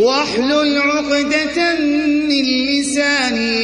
وَاحْلُلْ عُقْدَةً مِّن لِّسَانِي